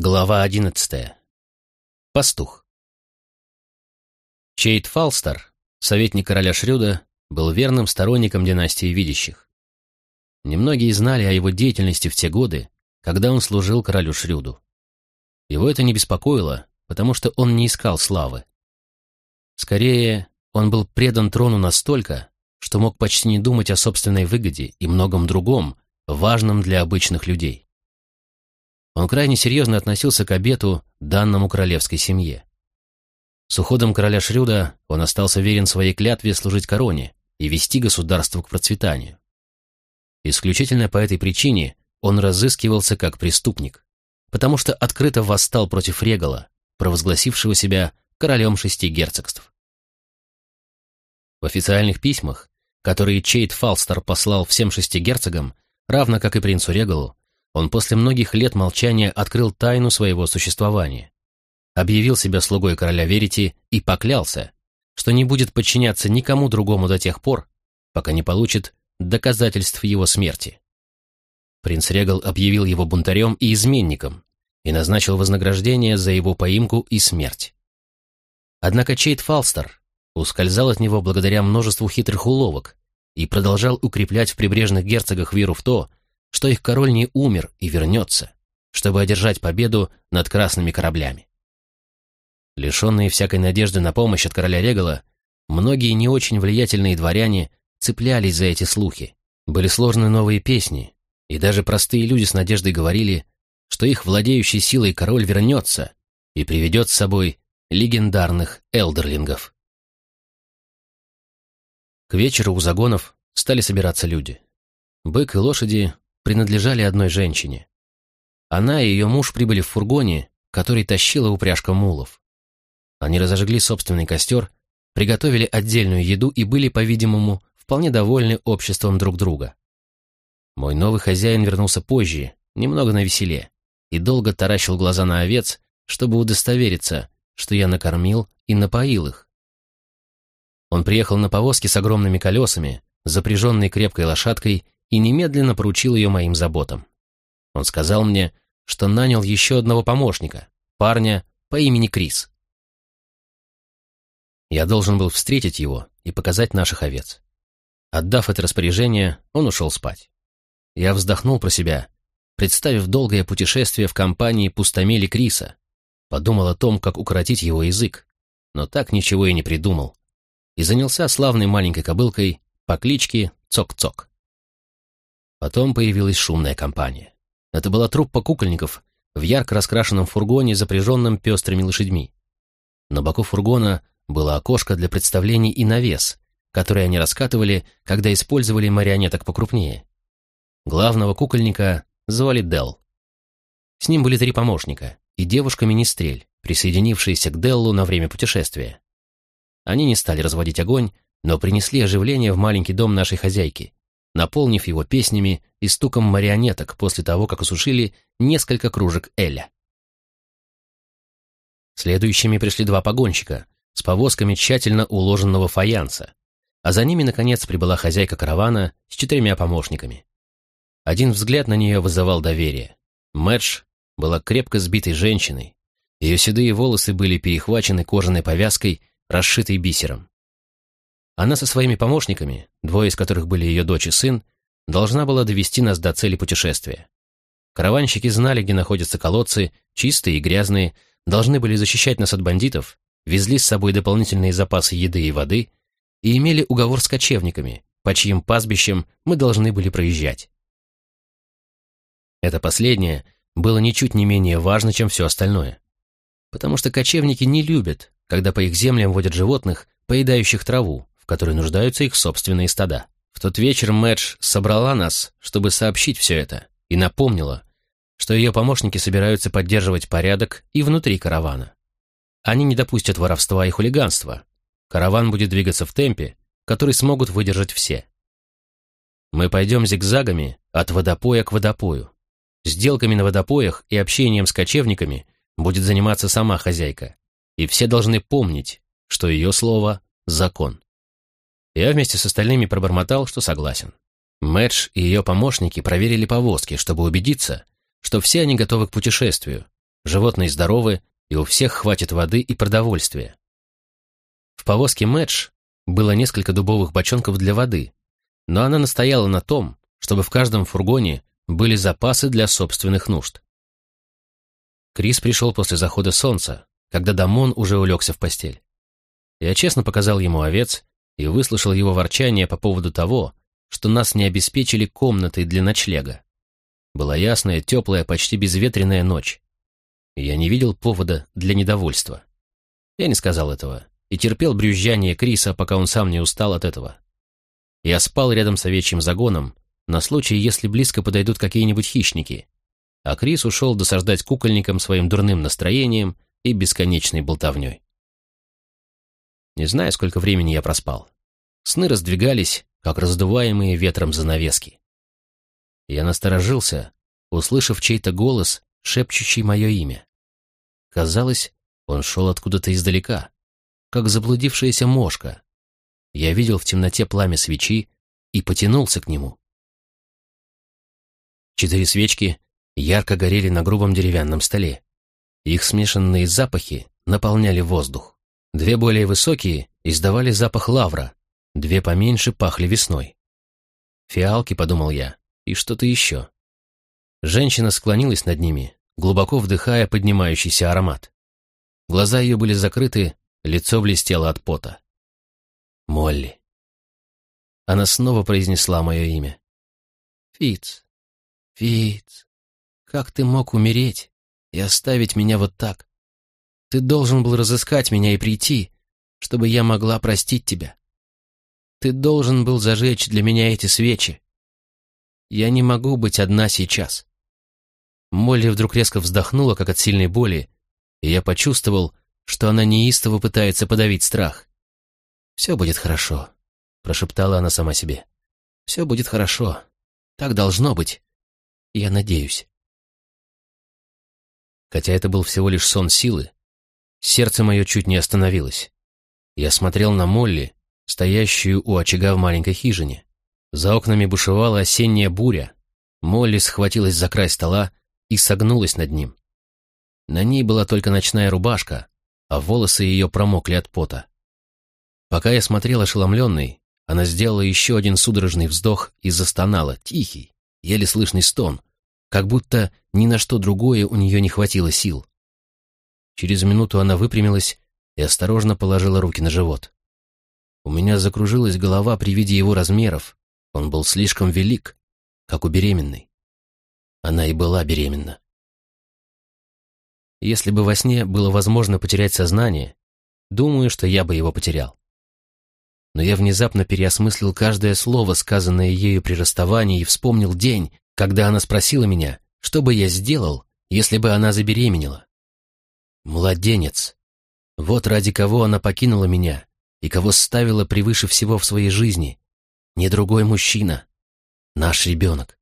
Глава одиннадцатая. Пастух. Чейт Фалстер, советник короля Шрюда, был верным сторонником династии видящих. Немногие знали о его деятельности в те годы, когда он служил королю Шрюду. Его это не беспокоило, потому что он не искал славы. Скорее, он был предан трону настолько, что мог почти не думать о собственной выгоде и многом другом, важном для обычных людей. Он крайне серьезно относился к обету, данному королевской семье. С уходом короля Шрюда он остался верен своей клятве служить короне и вести государство к процветанию. Исключительно по этой причине он разыскивался как преступник, потому что открыто восстал против Регала, провозгласившего себя королем шести герцогств. В официальных письмах, которые Чейт Фалстер послал всем шести герцогам, равно как и принцу Регалу, он после многих лет молчания открыл тайну своего существования, объявил себя слугой короля Верити и поклялся, что не будет подчиняться никому другому до тех пор, пока не получит доказательств его смерти. Принц Регал объявил его бунтарем и изменником и назначил вознаграждение за его поимку и смерть. Однако Чейт Фалстер ускользал от него благодаря множеству хитрых уловок и продолжал укреплять в прибрежных герцогах веру в то, что их король не умер и вернется, чтобы одержать победу над красными кораблями. Лишенные всякой надежды на помощь от короля Регала, многие не очень влиятельные дворяне цеплялись за эти слухи. Были сложные новые песни, и даже простые люди с надеждой говорили, что их владеющий силой король вернется и приведет с собой легендарных элдерлингов. К вечеру у загонов стали собираться люди. Бык и лошади принадлежали одной женщине. Она и ее муж прибыли в фургоне, который тащила упряжка мулов. Они разожгли собственный костер, приготовили отдельную еду и были, по-видимому, вполне довольны обществом друг друга. Мой новый хозяин вернулся позже, немного навеселе, и долго таращил глаза на овец, чтобы удостовериться, что я накормил и напоил их. Он приехал на повозке с огромными колесами, запряженной крепкой лошадкой и немедленно поручил ее моим заботам. Он сказал мне, что нанял еще одного помощника, парня по имени Крис. Я должен был встретить его и показать наших овец. Отдав это распоряжение, он ушел спать. Я вздохнул про себя, представив долгое путешествие в компании пустомели Криса, подумал о том, как укоротить его язык, но так ничего и не придумал, и занялся славной маленькой кобылкой по кличке Цок-Цок. Потом появилась шумная компания. Это была труппа кукольников в ярко раскрашенном фургоне, запряженном пестрыми лошадьми. На боку фургона было окошко для представлений и навес, который они раскатывали, когда использовали марионеток покрупнее. Главного кукольника звали Дел. С ним были три помощника и девушка-министрель, присоединившаяся к Деллу на время путешествия. Они не стали разводить огонь, но принесли оживление в маленький дом нашей хозяйки, наполнив его песнями и стуком марионеток после того, как осушили несколько кружек Эля. Следующими пришли два погонщика с повозками тщательно уложенного фаянса, а за ними, наконец, прибыла хозяйка каравана с четырьмя помощниками. Один взгляд на нее вызывал доверие. Мэтч была крепко сбитой женщиной, ее седые волосы были перехвачены кожаной повязкой, расшитой бисером. Она со своими помощниками, двое из которых были ее дочь и сын, должна была довести нас до цели путешествия. Караванщики знали, где находятся колодцы, чистые и грязные, должны были защищать нас от бандитов, везли с собой дополнительные запасы еды и воды и имели уговор с кочевниками, по чьим пастбищам мы должны были проезжать. Это последнее было ничуть не менее важно, чем все остальное. Потому что кочевники не любят, когда по их землям водят животных, поедающих траву, которой нуждаются их собственные стада. В тот вечер Мэдж собрала нас, чтобы сообщить все это, и напомнила, что ее помощники собираются поддерживать порядок и внутри каравана. Они не допустят воровства и хулиганства. Караван будет двигаться в темпе, который смогут выдержать все. Мы пойдем зигзагами от водопоя к водопою. Сделками на водопоях и общением с кочевниками будет заниматься сама хозяйка. И все должны помнить, что ее слово — закон. Я вместе с остальными пробормотал, что согласен. Мэдж и ее помощники проверили повозки, чтобы убедиться, что все они готовы к путешествию, животные здоровы, и у всех хватит воды и продовольствия. В повозке Мэдж было несколько дубовых бочонков для воды, но она настояла на том, чтобы в каждом фургоне были запасы для собственных нужд. Крис пришел после захода солнца, когда Дамон уже улегся в постель. Я честно показал ему овец и выслушал его ворчание по поводу того, что нас не обеспечили комнатой для ночлега. Была ясная, теплая, почти безветренная ночь. Я не видел повода для недовольства. Я не сказал этого и терпел брюзжание Криса, пока он сам не устал от этого. Я спал рядом с овечьим загоном, на случай, если близко подойдут какие-нибудь хищники, а Крис ушел досаждать кукольникам своим дурным настроением и бесконечной болтовней. Не знаю, сколько времени я проспал. Сны раздвигались, как раздуваемые ветром занавески. Я насторожился, услышав чей-то голос, шепчущий мое имя. Казалось, он шел откуда-то издалека, как заблудившаяся мошка. Я видел в темноте пламя свечи и потянулся к нему. Четыре свечки ярко горели на грубом деревянном столе. Их смешанные запахи наполняли воздух. Две более высокие издавали запах лавра, две поменьше пахли весной. Фиалки, подумал я, и что-то еще. Женщина склонилась над ними, глубоко вдыхая поднимающийся аромат. Глаза ее были закрыты, лицо блестело от пота. Молли. Она снова произнесла мое имя. Фиц, Фиц, как ты мог умереть и оставить меня вот так? Ты должен был разыскать меня и прийти, чтобы я могла простить тебя. Ты должен был зажечь для меня эти свечи. Я не могу быть одна сейчас. Молли вдруг резко вздохнула, как от сильной боли, и я почувствовал, что она неистово пытается подавить страх. «Все будет хорошо», — прошептала она сама себе. «Все будет хорошо. Так должно быть. Я надеюсь». Хотя это был всего лишь сон силы, Сердце мое чуть не остановилось. Я смотрел на Молли, стоящую у очага в маленькой хижине. За окнами бушевала осенняя буря. Молли схватилась за край стола и согнулась над ним. На ней была только ночная рубашка, а волосы ее промокли от пота. Пока я смотрел ошеломленный, она сделала еще один судорожный вздох и застонала, тихий, еле слышный стон, как будто ни на что другое у нее не хватило сил. Через минуту она выпрямилась и осторожно положила руки на живот. У меня закружилась голова при виде его размеров. Он был слишком велик, как у беременной. Она и была беременна. Если бы во сне было возможно потерять сознание, думаю, что я бы его потерял. Но я внезапно переосмыслил каждое слово, сказанное ею при расставании, и вспомнил день, когда она спросила меня, что бы я сделал, если бы она забеременела. Младенец. Вот ради кого она покинула меня и кого ставила превыше всего в своей жизни. Не другой мужчина. Наш ребенок.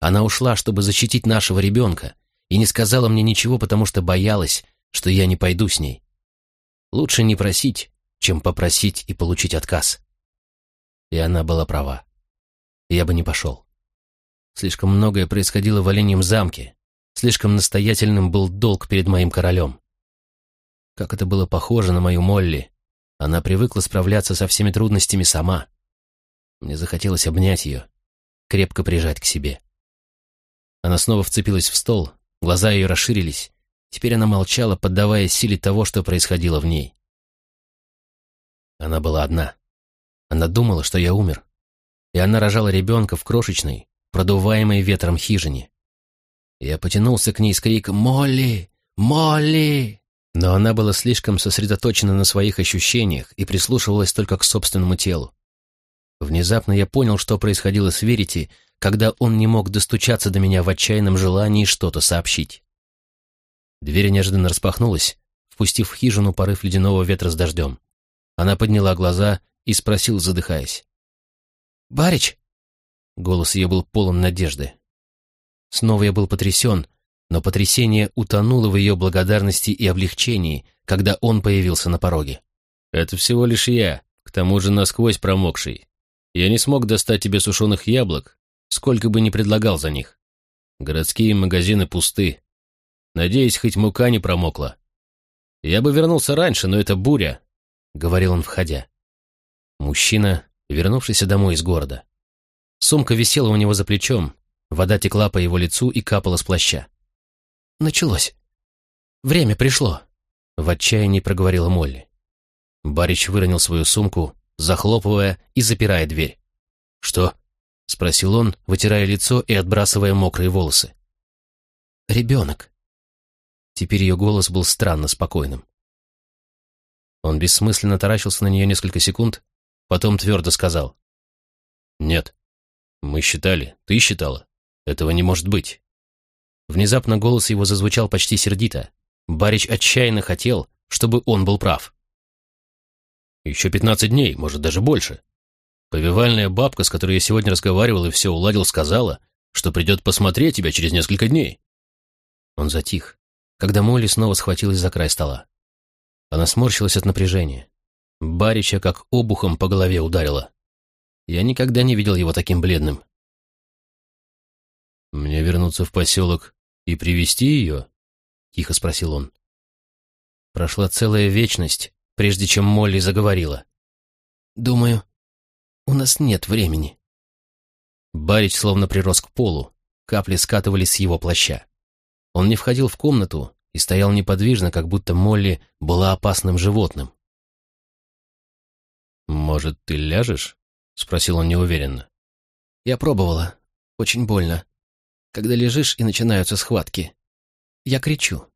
Она ушла, чтобы защитить нашего ребенка, и не сказала мне ничего, потому что боялась, что я не пойду с ней. Лучше не просить, чем попросить и получить отказ. И она была права. Я бы не пошел. Слишком многое происходило в Оленьем замке, слишком настоятельным был долг перед моим королем. Как это было похоже на мою Молли. Она привыкла справляться со всеми трудностями сама. Мне захотелось обнять ее, крепко прижать к себе. Она снова вцепилась в стол, глаза ее расширились. Теперь она молчала, поддаваясь силе того, что происходило в ней. Она была одна. Она думала, что я умер. И она рожала ребенка в крошечной, продуваемой ветром хижине. Я потянулся к ней с криком «Молли! Молли!» Но она была слишком сосредоточена на своих ощущениях и прислушивалась только к собственному телу. Внезапно я понял, что происходило с Верити, когда он не мог достучаться до меня в отчаянном желании что-то сообщить. Дверь неожиданно распахнулась, впустив в хижину порыв ледяного ветра с дождем. Она подняла глаза и спросила, задыхаясь. «Барич?» Голос ее был полон надежды. Снова я был потрясен, но потрясение утонуло в ее благодарности и облегчении, когда он появился на пороге. «Это всего лишь я, к тому же насквозь промокший. Я не смог достать тебе сушеных яблок, сколько бы ни предлагал за них. Городские магазины пусты. Надеюсь, хоть мука не промокла. Я бы вернулся раньше, но это буря, — говорил он, входя. Мужчина, вернувшийся домой из города. Сумка висела у него за плечом, вода текла по его лицу и капала с плаща. «Началось. Время пришло», — в отчаянии проговорила Молли. Барич выронил свою сумку, захлопывая и запирая дверь. «Что?» — спросил он, вытирая лицо и отбрасывая мокрые волосы. «Ребенок». Теперь ее голос был странно спокойным. Он бессмысленно таращился на нее несколько секунд, потом твердо сказал. «Нет. Мы считали, ты считала. Этого не может быть». Внезапно голос его зазвучал почти сердито. Барич отчаянно хотел, чтобы он был прав. «Еще пятнадцать дней, может, даже больше. Повивальная бабка, с которой я сегодня разговаривал и все уладил, сказала, что придет посмотреть тебя через несколько дней». Он затих, когда Молли снова схватилась за край стола. Она сморщилась от напряжения. Барича как обухом по голове ударила. Я никогда не видел его таким бледным. «Мне вернуться в поселок и привести ее?» — тихо спросил он. Прошла целая вечность, прежде чем Молли заговорила. «Думаю, у нас нет времени». Барич словно прирос к полу, капли скатывались с его плаща. Он не входил в комнату и стоял неподвижно, как будто Молли была опасным животным. «Может, ты ляжешь?» — спросил он неуверенно. «Я пробовала. Очень больно. Когда лежишь и начинаются схватки. Я кричу».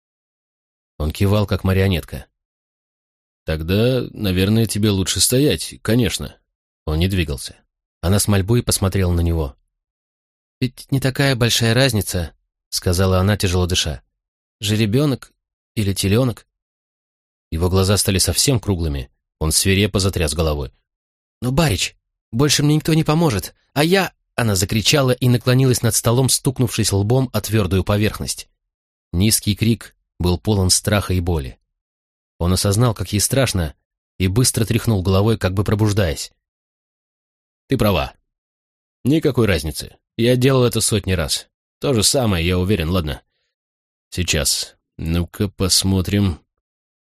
Он кивал, как марионетка. «Тогда, наверное, тебе лучше стоять, конечно». Он не двигался. Она с мольбой посмотрела на него. «Ведь не такая большая разница», — сказала она, тяжело дыша. «Жеребенок или теленок?» Его глаза стали совсем круглыми. Он свирепо затряс головой. «Но, Барич, больше мне никто не поможет, а я...» Она закричала и наклонилась над столом, стукнувшись лбом о твердую поверхность. Низкий крик был полон страха и боли. Он осознал, как ей страшно, и быстро тряхнул головой, как бы пробуждаясь. «Ты права. Никакой разницы. Я делал это сотни раз. То же самое, я уверен, ладно? Сейчас. Ну-ка посмотрим.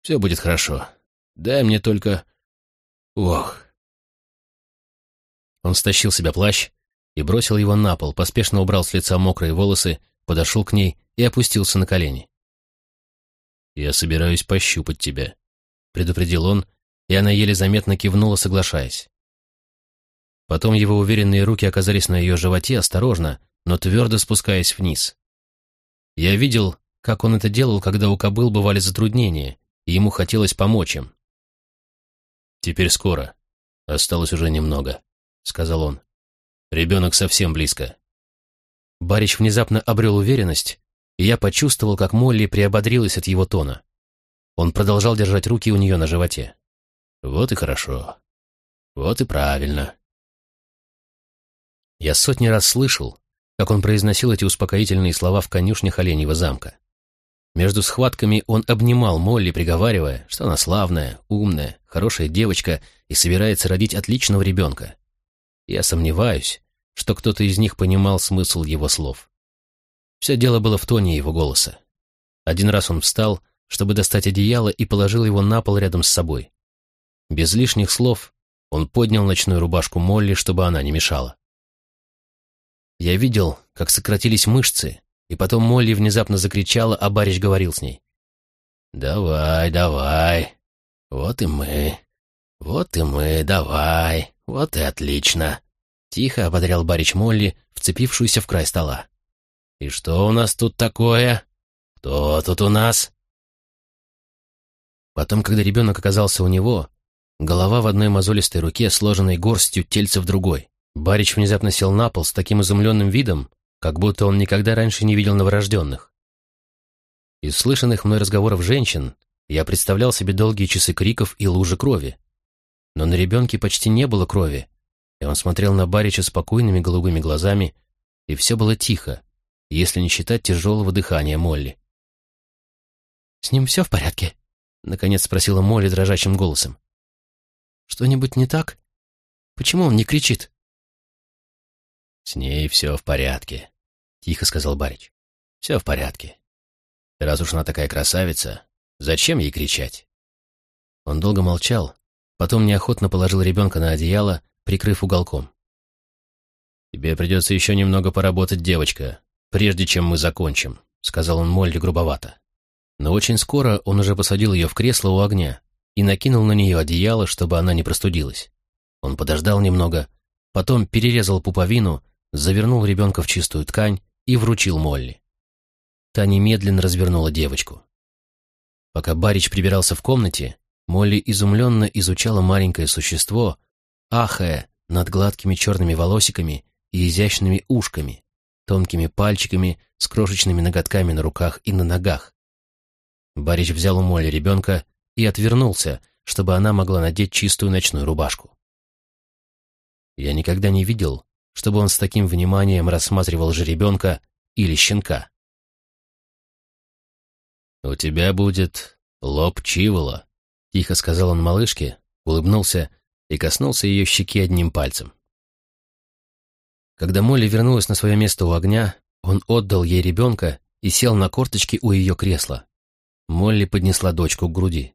Все будет хорошо. Дай мне только... Ох, он стащил себя плащ и бросил его на пол, поспешно убрал с лица мокрые волосы, подошел к ней и опустился на колени. «Я собираюсь пощупать тебя», — предупредил он, и она еле заметно кивнула, соглашаясь. Потом его уверенные руки оказались на ее животе, осторожно, но твердо спускаясь вниз. Я видел, как он это делал, когда у кобыл бывали затруднения, и ему хотелось помочь им. Теперь скоро. Осталось уже немного. — сказал он. «Ребенок совсем близко». Барич внезапно обрел уверенность, и я почувствовал, как Молли приободрилась от его тона. Он продолжал держать руки у нее на животе. «Вот и хорошо. Вот и правильно». Я сотни раз слышал, как он произносил эти успокоительные слова в конюшнях Оленьего замка. Между схватками он обнимал Молли, приговаривая, что она славная, умная, хорошая девочка и собирается родить отличного ребенка. Я сомневаюсь, что кто-то из них понимал смысл его слов. Все дело было в тоне его голоса. Один раз он встал, чтобы достать одеяло, и положил его на пол рядом с собой. Без лишних слов он поднял ночную рубашку Молли, чтобы она не мешала. Я видел, как сократились мышцы, и потом Молли внезапно закричала, а Барич говорил с ней. «Давай, давай. Вот и мы. Вот и мы, давай. «Вот и отлично!» — тихо ободрял барич Молли, вцепившуюся в край стола. «И что у нас тут такое? Кто тут у нас?» Потом, когда ребенок оказался у него, голова в одной мозолистой руке, сложенной горстью, тельце в другой. Барич внезапно сел на пол с таким изумленным видом, как будто он никогда раньше не видел новорожденных. Из слышанных мной разговоров женщин я представлял себе долгие часы криков и лужи крови, но на ребенке почти не было крови, и он смотрел на Барича спокойными голубыми глазами, и все было тихо, если не считать тяжелого дыхания Молли. «С ним все в порядке?» — наконец спросила Молли дрожащим голосом. «Что-нибудь не так? Почему он не кричит?» «С ней все в порядке», — тихо сказал Барич. «Все в порядке. Раз уж она такая красавица, зачем ей кричать? Он долго молчал, потом неохотно положил ребенка на одеяло, прикрыв уголком. «Тебе придется еще немного поработать, девочка, прежде чем мы закончим», — сказал он Молли грубовато. Но очень скоро он уже посадил ее в кресло у огня и накинул на нее одеяло, чтобы она не простудилась. Он подождал немного, потом перерезал пуповину, завернул ребенка в чистую ткань и вручил Молли. Та немедленно развернула девочку. Пока Барич прибирался в комнате, Молли изумленно изучала маленькое существо, ахая над гладкими черными волосиками и изящными ушками, тонкими пальчиками с крошечными ноготками на руках и на ногах. Барич взял у Молли ребенка и отвернулся, чтобы она могла надеть чистую ночную рубашку. Я никогда не видел, чтобы он с таким вниманием рассматривал жеребенка или щенка. «У тебя будет лоб Чивола», — тихо сказал он малышке, улыбнулся и коснулся ее щеки одним пальцем. Когда Молли вернулась на свое место у огня, он отдал ей ребенка и сел на корточки у ее кресла. Молли поднесла дочку к груди.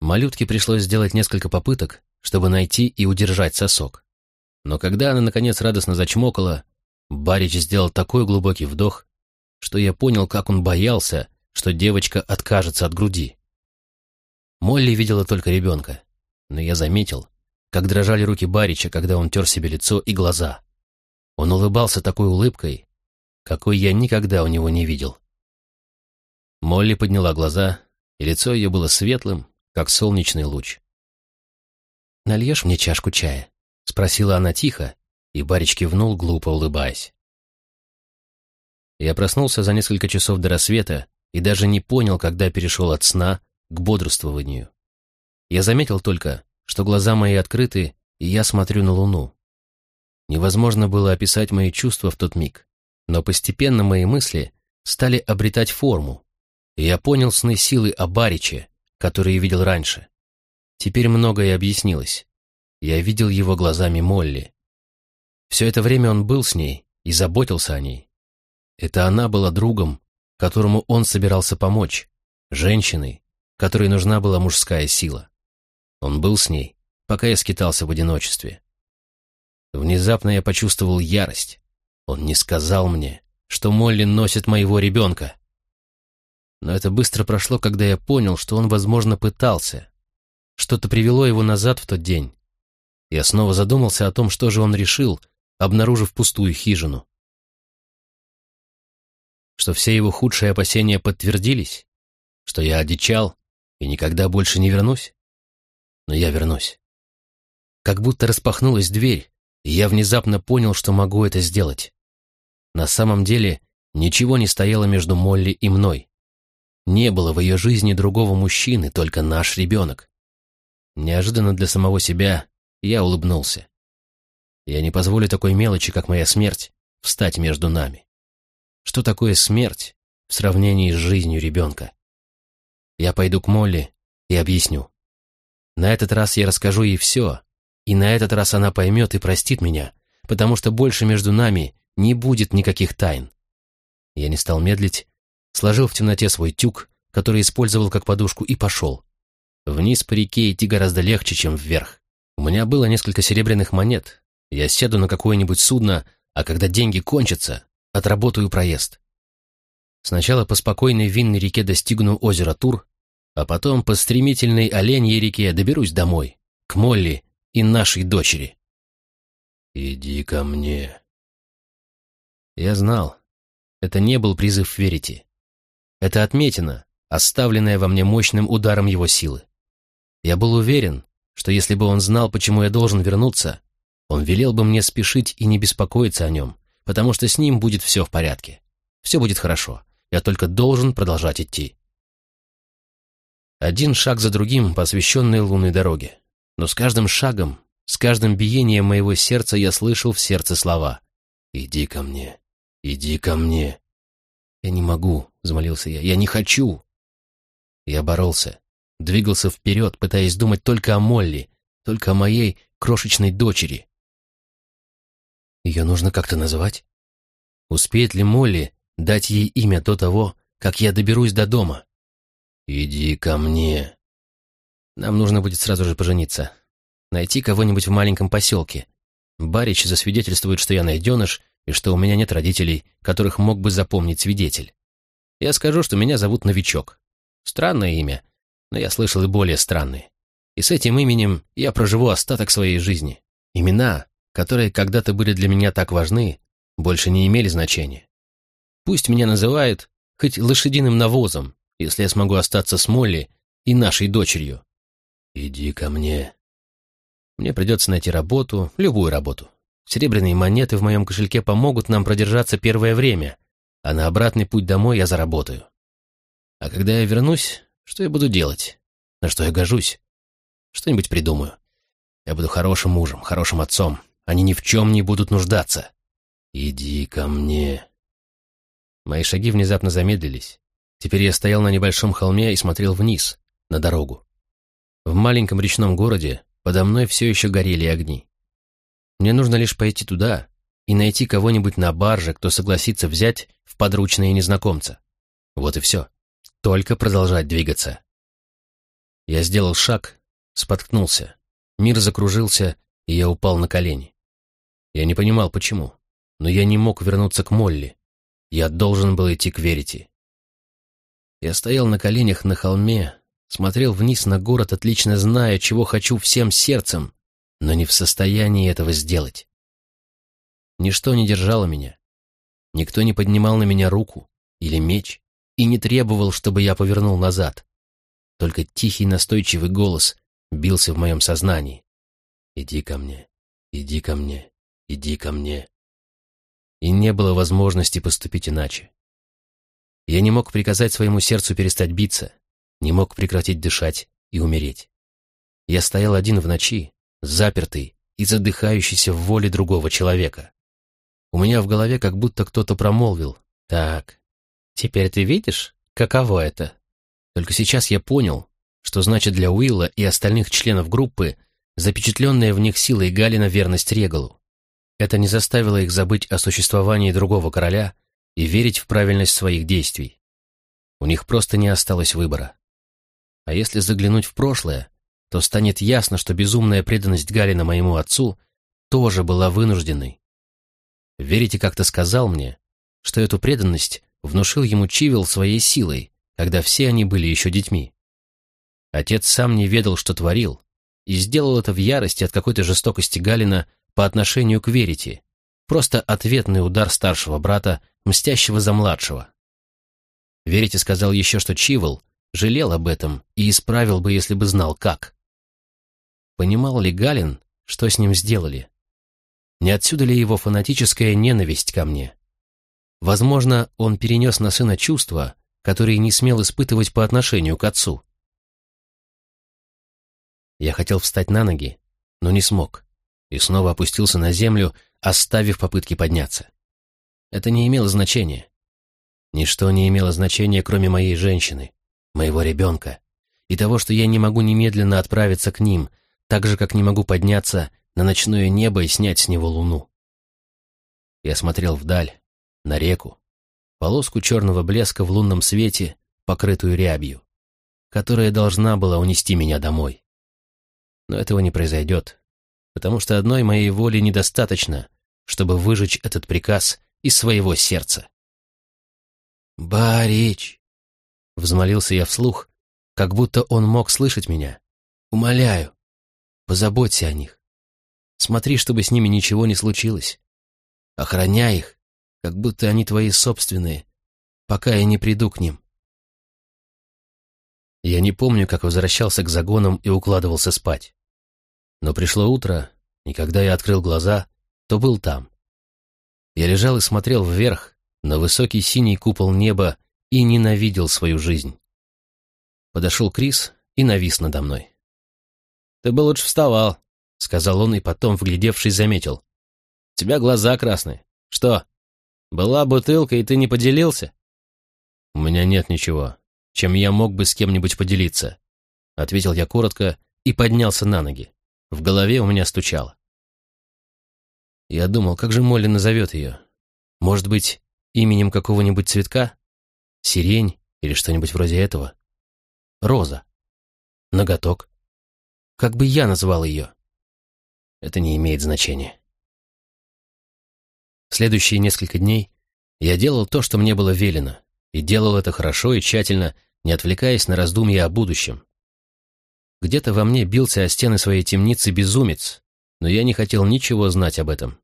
Малютке пришлось сделать несколько попыток, чтобы найти и удержать сосок. Но когда она, наконец, радостно зачмокала, Барич сделал такой глубокий вдох, что я понял, как он боялся, что девочка откажется от груди. Молли видела только ребенка, но я заметил, как дрожали руки Барича, когда он тер себе лицо и глаза. Он улыбался такой улыбкой, какой я никогда у него не видел. Молли подняла глаза, и лицо ее было светлым, как солнечный луч. «Нальешь мне чашку чая?» — спросила она тихо, и Барич кивнул, глупо улыбаясь. Я проснулся за несколько часов до рассвета и даже не понял, когда перешел от сна к бодрствованию. Я заметил только, что глаза мои открыты, и я смотрю на луну. Невозможно было описать мои чувства в тот миг, но постепенно мои мысли стали обретать форму, и я понял сны силы о Бариче, которые видел раньше. Теперь многое объяснилось. Я видел его глазами Молли. Все это время он был с ней и заботился о ней. Это она была другом, которому он собирался помочь, женщиной, которой нужна была мужская сила. Он был с ней, пока я скитался в одиночестве. Внезапно я почувствовал ярость. Он не сказал мне, что Молли носит моего ребенка. Но это быстро прошло, когда я понял, что он, возможно, пытался. Что-то привело его назад в тот день. Я снова задумался о том, что же он решил, обнаружив пустую хижину. Что все его худшие опасения подтвердились? Что я одичал и никогда больше не вернусь? Но я вернусь. Как будто распахнулась дверь, и я внезапно понял, что могу это сделать. На самом деле, ничего не стояло между Молли и мной. Не было в ее жизни другого мужчины, только наш ребенок. Неожиданно для самого себя я улыбнулся. Я не позволю такой мелочи, как моя смерть, встать между нами. Что такое смерть в сравнении с жизнью ребенка? Я пойду к Молли и объясню. На этот раз я расскажу ей все, и на этот раз она поймет и простит меня, потому что больше между нами не будет никаких тайн. Я не стал медлить сложил в темноте свой тюк, который использовал как подушку, и пошел. Вниз по реке идти гораздо легче, чем вверх. У меня было несколько серебряных монет. Я сяду на какое-нибудь судно, а когда деньги кончатся, отработаю проезд. Сначала по спокойной винной реке достигну озера Тур, а потом по стремительной оленьей реке доберусь домой, к Молли и нашей дочери. «Иди ко мне». Я знал, это не был призыв верите. Это отметина, оставленная во мне мощным ударом его силы. Я был уверен, что если бы он знал, почему я должен вернуться, он велел бы мне спешить и не беспокоиться о нем, потому что с ним будет все в порядке. Все будет хорошо. Я только должен продолжать идти. Один шаг за другим по освещенной лунной дороге. Но с каждым шагом, с каждым биением моего сердца я слышал в сердце слова «Иди ко мне, иди ко мне». «Я не могу», — взмолился я, — «я не хочу». Я боролся, двигался вперед, пытаясь думать только о Молли, только о моей крошечной дочери. Ее нужно как-то называть? Успеет ли Молли дать ей имя до того, как я доберусь до дома. Иди ко мне. Нам нужно будет сразу же пожениться. Найти кого-нибудь в маленьком поселке. Барич засвидетельствует, что я найденыш, и что у меня нет родителей, которых мог бы запомнить свидетель. Я скажу, что меня зовут Новичок. Странное имя, но я слышал и более странные. И с этим именем я проживу остаток своей жизни. Имена, которые когда-то были для меня так важны, больше не имели значения. Пусть меня называют хоть лошадиным навозом, если я смогу остаться с Молли и нашей дочерью. Иди ко мне. Мне придется найти работу, любую работу. Серебряные монеты в моем кошельке помогут нам продержаться первое время, а на обратный путь домой я заработаю. А когда я вернусь, что я буду делать? На что я гожусь? Что-нибудь придумаю. Я буду хорошим мужем, хорошим отцом. Они ни в чем не будут нуждаться. Иди ко мне. Мои шаги внезапно замедлились. Теперь я стоял на небольшом холме и смотрел вниз, на дорогу. В маленьком речном городе подо мной все еще горели огни. Мне нужно лишь пойти туда и найти кого-нибудь на барже, кто согласится взять в подручные незнакомца. Вот и все. Только продолжать двигаться. Я сделал шаг, споткнулся. Мир закружился, и я упал на колени. Я не понимал, почему, но я не мог вернуться к Молли. Я должен был идти к Верите. Я стоял на коленях на холме, смотрел вниз на город, отлично зная, чего хочу всем сердцем, но не в состоянии этого сделать. Ничто не держало меня. Никто не поднимал на меня руку или меч и не требовал, чтобы я повернул назад. Только тихий настойчивый голос бился в моем сознании. «Иди ко мне, иди ко мне, иди ко мне». И не было возможности поступить иначе. Я не мог приказать своему сердцу перестать биться, не мог прекратить дышать и умереть. Я стоял один в ночи, запертый и задыхающийся в воле другого человека. У меня в голове как будто кто-то промолвил. «Так, теперь ты видишь, каково это?» Только сейчас я понял, что значит для Уилла и остальных членов группы запечатленная в них силой Галина верность Регалу. Это не заставило их забыть о существовании другого короля и верить в правильность своих действий. У них просто не осталось выбора. А если заглянуть в прошлое, то станет ясно, что безумная преданность Галина моему отцу тоже была вынужденной. Верите, как-то сказал мне, что эту преданность внушил ему Чивил своей силой, когда все они были еще детьми. Отец сам не ведал, что творил, и сделал это в ярости от какой-то жестокости Галина по отношению к Верите, просто ответный удар старшего брата, мстящего за младшего. Верите сказал еще, что Чивол жалел об этом и исправил бы, если бы знал, как. Понимал ли Галин, что с ним сделали? Не отсюда ли его фанатическая ненависть ко мне? Возможно, он перенес на сына чувства, которые не смел испытывать по отношению к отцу. Я хотел встать на ноги, но не смог, и снова опустился на землю, оставив попытки подняться. Это не имело значения. Ничто не имело значения, кроме моей женщины, моего ребенка, и того, что я не могу немедленно отправиться к ним, так же, как не могу подняться на ночное небо и снять с него луну. Я смотрел вдаль, на реку, полоску черного блеска в лунном свете, покрытую рябью, которая должна была унести меня домой. Но этого не произойдет, потому что одной моей воли недостаточно, чтобы выжечь этот приказ из своего сердца. «Барич!» — взмолился я вслух, как будто он мог слышать меня. «Умоляю, позаботься о них. Смотри, чтобы с ними ничего не случилось. Охраняй их, как будто они твои собственные, пока я не приду к ним». Я не помню, как возвращался к загонам и укладывался спать. Но пришло утро, и когда я открыл глаза, то был там. Я лежал и смотрел вверх, на высокий синий купол неба, и ненавидел свою жизнь. Подошел Крис и навис надо мной. «Ты бы лучше вставал», — сказал он, и потом, вглядевшись, заметил. «У тебя глаза красные. Что, была бутылка, и ты не поделился?» «У меня нет ничего, чем я мог бы с кем-нибудь поделиться», — ответил я коротко и поднялся на ноги. В голове у меня стучало. Я думал, как же Молли назовет ее? Может быть, именем какого-нибудь цветка? Сирень или что-нибудь вроде этого. Роза. Ноготок. Как бы я назвал ее? Это не имеет значения. Следующие несколько дней я делал то, что мне было велено, и делал это хорошо и тщательно, не отвлекаясь на раздумья о будущем. Где-то во мне бился о стены своей темницы безумец, но я не хотел ничего знать об этом.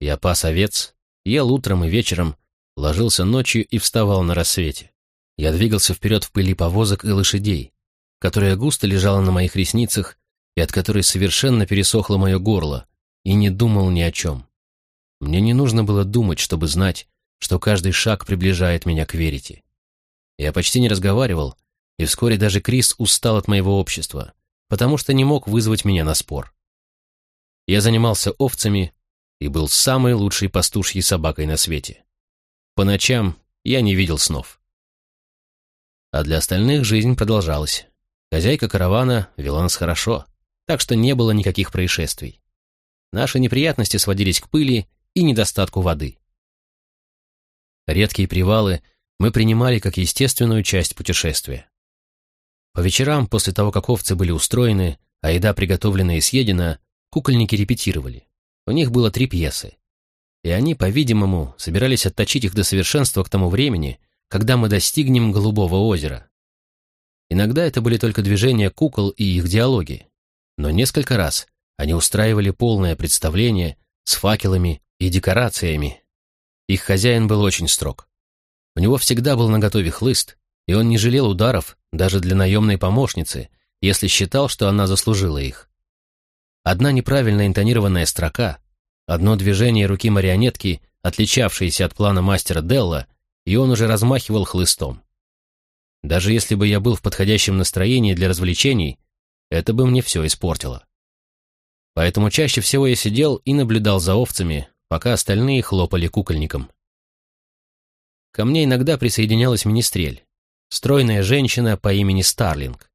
Я пас овец, ел утром и вечером, ложился ночью и вставал на рассвете. Я двигался вперед в пыли повозок и лошадей, которая густо лежала на моих ресницах и от которой совершенно пересохло мое горло, и не думал ни о чем. Мне не нужно было думать, чтобы знать, что каждый шаг приближает меня к верите. Я почти не разговаривал, и вскоре даже Крис устал от моего общества, потому что не мог вызвать меня на спор. Я занимался овцами и был самой лучшей пастушьей собакой на свете. По ночам я не видел снов. А для остальных жизнь продолжалась. Хозяйка каравана вела нас хорошо, так что не было никаких происшествий. Наши неприятности сводились к пыли и недостатку воды. Редкие привалы мы принимали как естественную часть путешествия. По вечерам, после того, как овцы были устроены, а еда приготовлена и съедена, кукольники репетировали. У них было три пьесы. И они, по-видимому, собирались отточить их до совершенства к тому времени, когда мы достигнем Голубого озера. Иногда это были только движения кукол и их диалоги. Но несколько раз они устраивали полное представление с факелами и декорациями. Их хозяин был очень строг. У него всегда был наготове хлыст, и он не жалел ударов даже для наемной помощницы, если считал, что она заслужила их. Одна неправильно интонированная строка, одно движение руки марионетки, отличавшееся от плана мастера Делла, и он уже размахивал хлыстом. Даже если бы я был в подходящем настроении для развлечений, это бы мне все испортило. Поэтому чаще всего я сидел и наблюдал за овцами, пока остальные хлопали кукольником. Ко мне иногда присоединялась министрель, стройная женщина по имени Старлинг.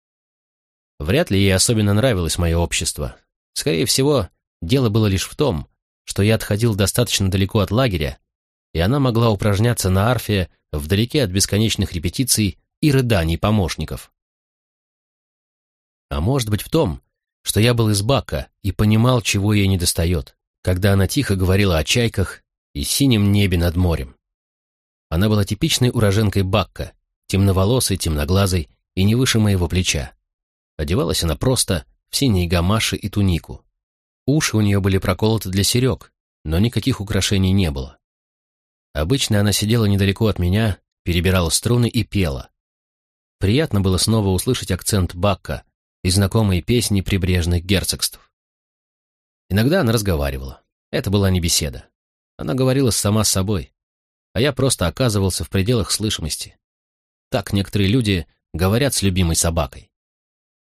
Вряд ли ей особенно нравилось мое общество. Скорее всего, дело было лишь в том, что я отходил достаточно далеко от лагеря, и она могла упражняться на арфе вдалеке от бесконечных репетиций и рыданий помощников. А может быть в том, что я был из Бака и понимал, чего ей недостает, когда она тихо говорила о чайках и синем небе над морем. Она была типичной уроженкой Бакка, темноволосой, темноглазой и не выше моего плеча. Одевалась она просто в синие гамаши и тунику. Уши у нее были проколоты для серег, но никаких украшений не было. Обычно она сидела недалеко от меня, перебирала струны и пела. Приятно было снова услышать акцент Бакка и знакомые песни прибрежных герцогств. Иногда она разговаривала. Это была не беседа. Она говорила сама с собой, а я просто оказывался в пределах слышимости. Так некоторые люди говорят с любимой собакой.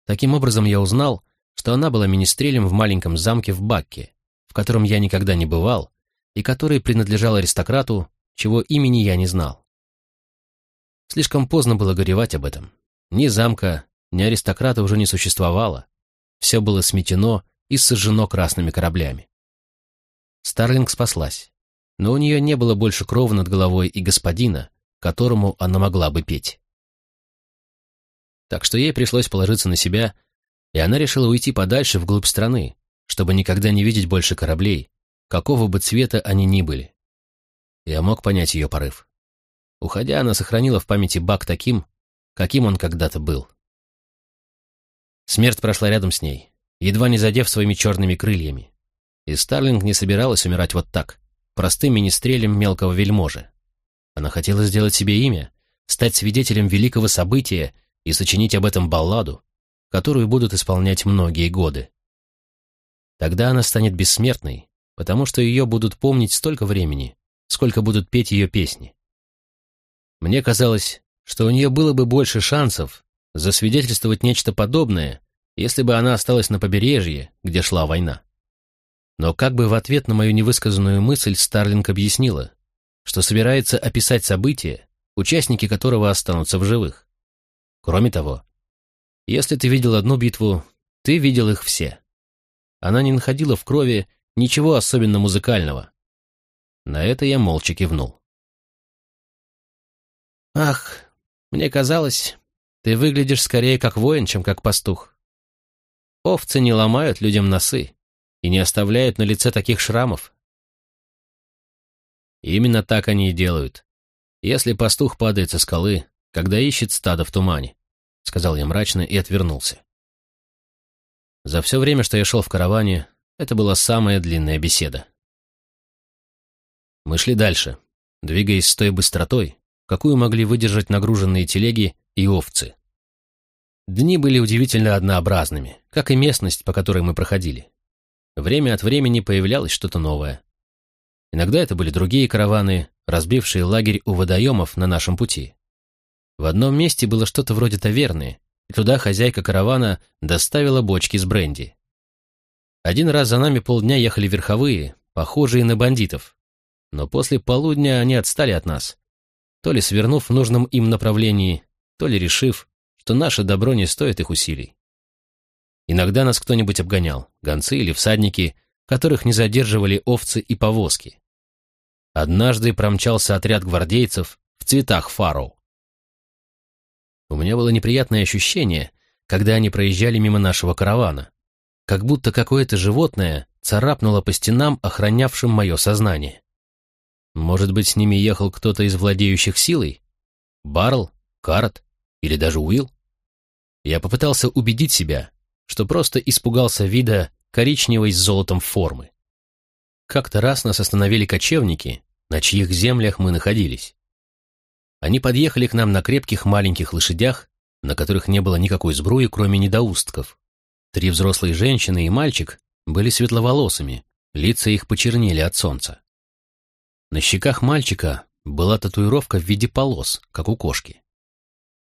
Таким образом, я узнал, что она была министрелем в маленьком замке в Бакке, в котором я никогда не бывал, и который принадлежал аристократу, чего имени я не знал. Слишком поздно было горевать об этом. Ни замка, ни аристократа уже не существовало. Все было сметено и сожжено красными кораблями. Старлинг спаслась, но у нее не было больше крова над головой и господина, которому она могла бы петь. Так что ей пришлось положиться на себя, и она решила уйти подальше вглубь страны, чтобы никогда не видеть больше кораблей, какого бы цвета они ни были. Я мог понять ее порыв. Уходя, она сохранила в памяти Бак таким, каким он когда-то был. Смерть прошла рядом с ней, едва не задев своими черными крыльями. И Старлинг не собиралась умирать вот так, простым министрелем мелкого вельможи. Она хотела сделать себе имя, стать свидетелем великого события и сочинить об этом балладу, которую будут исполнять многие годы. Тогда она станет бессмертной, потому что ее будут помнить столько времени, сколько будут петь ее песни. Мне казалось, что у нее было бы больше шансов засвидетельствовать нечто подобное, если бы она осталась на побережье, где шла война. Но как бы в ответ на мою невысказанную мысль Старлинг объяснила, что собирается описать событие, участники которого останутся в живых. Кроме того, если ты видел одну битву, ты видел их все. Она не находила в крови ничего особенно музыкального. На это я молча кивнул. Ах, мне казалось, ты выглядишь скорее как воин, чем как пастух. Овцы не ломают людям носы и не оставляют на лице таких шрамов. Именно так они и делают. Если пастух падает со скалы, когда ищет стадо в тумане, сказал я мрачно и отвернулся. За все время, что я шел в караване, это была самая длинная беседа. Мы шли дальше, двигаясь с той быстротой, какую могли выдержать нагруженные телеги и овцы. Дни были удивительно однообразными, как и местность, по которой мы проходили. Время от времени появлялось что-то новое. Иногда это были другие караваны, разбившие лагерь у водоемов на нашем пути. В одном месте было что-то вроде таверны, и туда хозяйка каравана доставила бочки с бренди. Один раз за нами полдня ехали верховые, похожие на бандитов, но после полудня они отстали от нас, то ли свернув в нужном им направлении, то ли решив, что наше добро не стоит их усилий. Иногда нас кто-нибудь обгонял, гонцы или всадники, которых не задерживали овцы и повозки. Однажды промчался отряд гвардейцев в цветах фароу. У меня было неприятное ощущение, когда они проезжали мимо нашего каравана, как будто какое-то животное царапнуло по стенам, охранявшим мое сознание. Может быть, с ними ехал кто-то из владеющих силой? Барл? Карт? Или даже Уилл? Я попытался убедить себя, что просто испугался вида коричневой с золотом формы. Как-то раз нас остановили кочевники, на чьих землях мы находились. Они подъехали к нам на крепких маленьких лошадях, на которых не было никакой сбруи, кроме недоустков. Три взрослые женщины и мальчик были светловолосыми, лица их почернели от солнца. На щеках мальчика была татуировка в виде полос, как у кошки.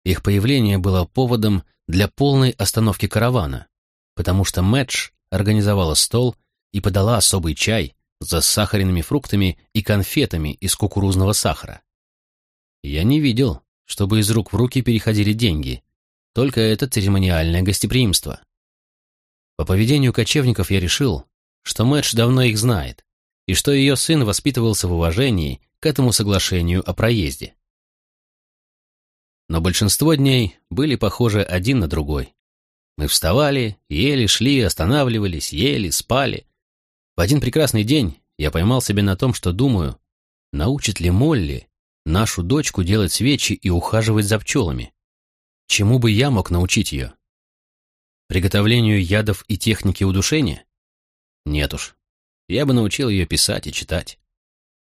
Их появление было поводом для полной остановки каравана, потому что Мэтч организовала стол и подала особый чай с засахаренными фруктами и конфетами из кукурузного сахара. Я не видел, чтобы из рук в руки переходили деньги, только это церемониальное гостеприимство. По поведению кочевников я решил, что Мэтч давно их знает, и что ее сын воспитывался в уважении к этому соглашению о проезде но большинство дней были похожи один на другой. Мы вставали, ели, шли, останавливались, ели, спали. В один прекрасный день я поймал себя на том, что думаю, научит ли Молли нашу дочку делать свечи и ухаживать за пчелами? Чему бы я мог научить ее? Приготовлению ядов и техники удушения? Нет уж. Я бы научил ее писать и читать.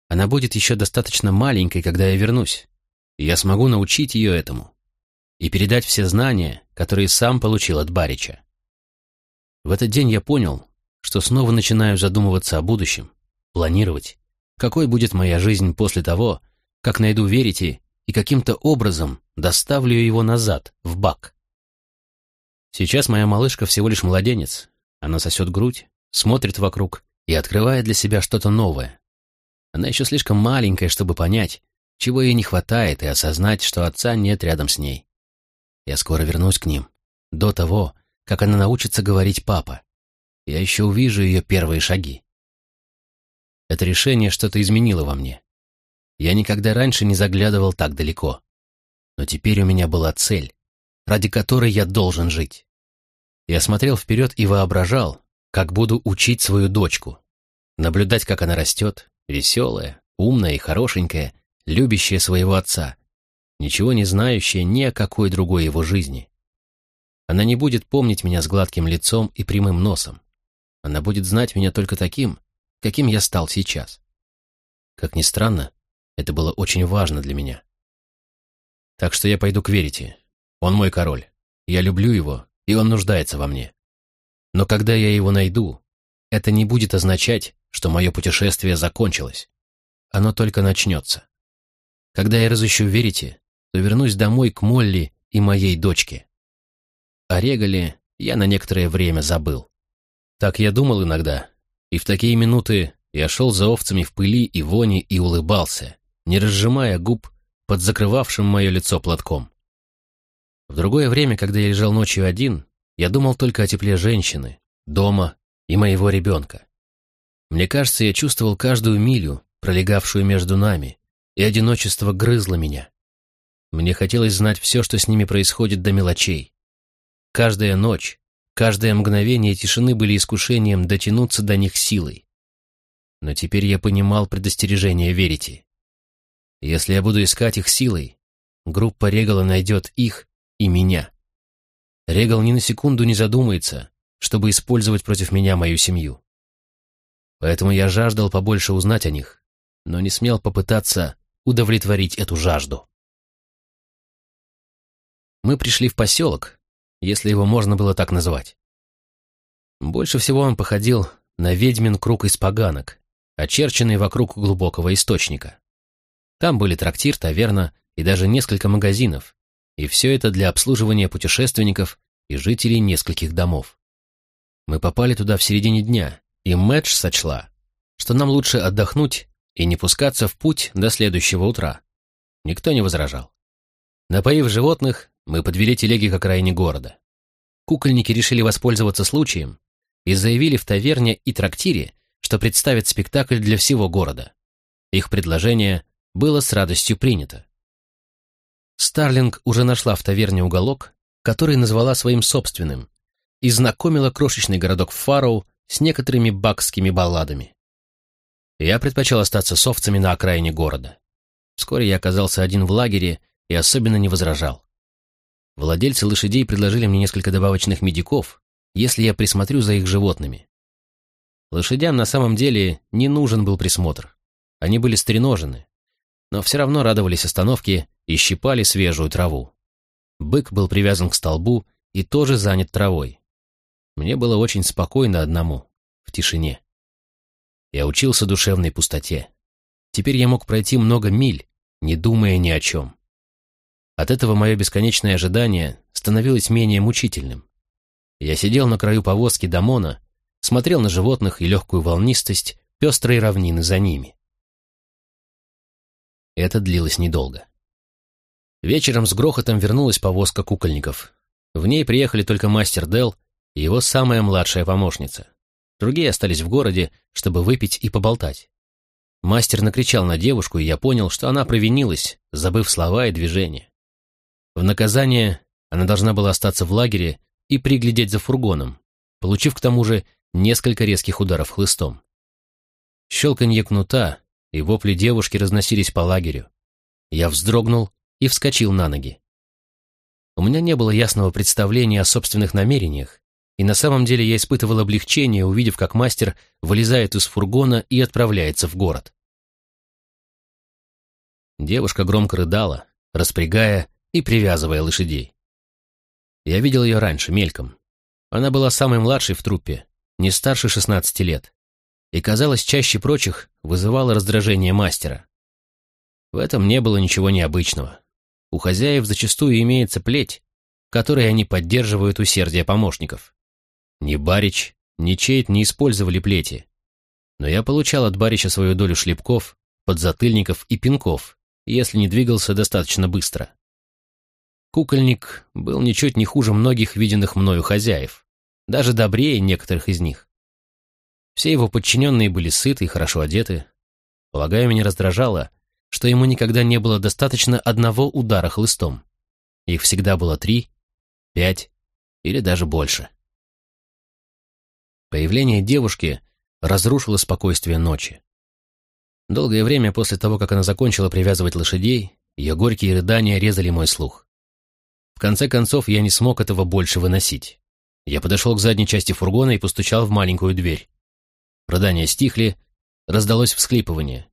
Она будет еще достаточно маленькой, когда я вернусь я смогу научить ее этому и передать все знания, которые сам получил от Барича. В этот день я понял, что снова начинаю задумываться о будущем, планировать, какой будет моя жизнь после того, как найду Верите и каким-то образом доставлю его назад, в бак. Сейчас моя малышка всего лишь младенец. Она сосет грудь, смотрит вокруг и открывает для себя что-то новое. Она еще слишком маленькая, чтобы понять, чего ей не хватает, и осознать, что отца нет рядом с ней. Я скоро вернусь к ним, до того, как она научится говорить «папа». Я еще увижу ее первые шаги. Это решение что-то изменило во мне. Я никогда раньше не заглядывал так далеко. Но теперь у меня была цель, ради которой я должен жить. Я смотрел вперед и воображал, как буду учить свою дочку, наблюдать, как она растет, веселая, умная и хорошенькая, любящая своего отца, ничего не знающая ни о какой другой его жизни. Она не будет помнить меня с гладким лицом и прямым носом. Она будет знать меня только таким, каким я стал сейчас. Как ни странно, это было очень важно для меня. Так что я пойду к Верите. Он мой король. Я люблю его, и он нуждается во мне. Но когда я его найду, это не будет означать, что мое путешествие закончилось. Оно только начнется. Когда я разыщу Верите, то вернусь домой к Молли и моей дочке. О Регале я на некоторое время забыл. Так я думал иногда, и в такие минуты я шел за овцами в пыли и вони и улыбался, не разжимая губ под закрывавшим мое лицо платком. В другое время, когда я лежал ночью один, я думал только о тепле женщины, дома и моего ребенка. Мне кажется, я чувствовал каждую милю, пролегавшую между нами, и одиночество грызло меня. Мне хотелось знать все, что с ними происходит до мелочей. Каждая ночь, каждое мгновение тишины были искушением дотянуться до них силой. Но теперь я понимал предостережение Верити. Если я буду искать их силой, группа Регала найдет их и меня. Регал ни на секунду не задумается, чтобы использовать против меня мою семью. Поэтому я жаждал побольше узнать о них, но не смел попытаться удовлетворить эту жажду. Мы пришли в поселок, если его можно было так назвать. Больше всего он походил на ведьмин круг из поганок, очерченный вокруг глубокого источника. Там были трактир, таверна и даже несколько магазинов, и все это для обслуживания путешественников и жителей нескольких домов. Мы попали туда в середине дня, и Мэтч сочла, что нам лучше отдохнуть и не пускаться в путь до следующего утра. Никто не возражал. Напоив животных, мы подвели телеги к окраине города. Кукольники решили воспользоваться случаем и заявили в таверне и трактире, что представят спектакль для всего города. Их предложение было с радостью принято. Старлинг уже нашла в таверне уголок, который назвала своим собственным, и знакомила крошечный городок Фароу с некоторыми бакскими балладами. Я предпочел остаться с овцами на окраине города. Вскоре я оказался один в лагере и особенно не возражал. Владельцы лошадей предложили мне несколько добавочных медиков, если я присмотрю за их животными. Лошадям на самом деле не нужен был присмотр. Они были стреножены, но все равно радовались остановке и щипали свежую траву. Бык был привязан к столбу и тоже занят травой. Мне было очень спокойно одному, в тишине. Я учился душевной пустоте. Теперь я мог пройти много миль, не думая ни о чем. От этого мое бесконечное ожидание становилось менее мучительным. Я сидел на краю повозки Дамона, смотрел на животных и легкую волнистость пестрой равнины за ними. Это длилось недолго. Вечером с грохотом вернулась повозка кукольников. В ней приехали только мастер Дел и его самая младшая помощница. Другие остались в городе, чтобы выпить и поболтать. Мастер накричал на девушку, и я понял, что она провинилась, забыв слова и движения. В наказание она должна была остаться в лагере и приглядеть за фургоном, получив к тому же несколько резких ударов хлыстом. Щелканье кнута и вопли девушки разносились по лагерю. Я вздрогнул и вскочил на ноги. У меня не было ясного представления о собственных намерениях, и на самом деле я испытывал облегчение, увидев, как мастер вылезает из фургона и отправляется в город. Девушка громко рыдала, распрягая и привязывая лошадей. Я видел ее раньше, мельком. Она была самой младшей в труппе, не старше 16 лет, и, казалось, чаще прочих вызывала раздражение мастера. В этом не было ничего необычного. У хозяев зачастую имеется плеть, которой они поддерживают усердие помощников. Ни Барич, ни Чейт не использовали плети, но я получал от Барича свою долю шлепков, подзатыльников и пинков, если не двигался достаточно быстро. Кукольник был ничуть не хуже многих виденных мною хозяев, даже добрее некоторых из них. Все его подчиненные были сыты и хорошо одеты. Полагаю, меня раздражало, что ему никогда не было достаточно одного удара хлыстом. Их всегда было три, пять или даже больше. Появление девушки разрушило спокойствие ночи. Долгое время после того, как она закончила привязывать лошадей, ее горькие рыдания резали мой слух. В конце концов, я не смог этого больше выносить. Я подошел к задней части фургона и постучал в маленькую дверь. Рыдания стихли, раздалось всхлипывание.